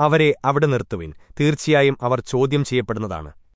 അവരെ അവിടെ നിർത്തുവിൻ. തീർച്ചയായും അവർ ചോദ്യം ചെയ്യപ്പെടുന്നതാണ്.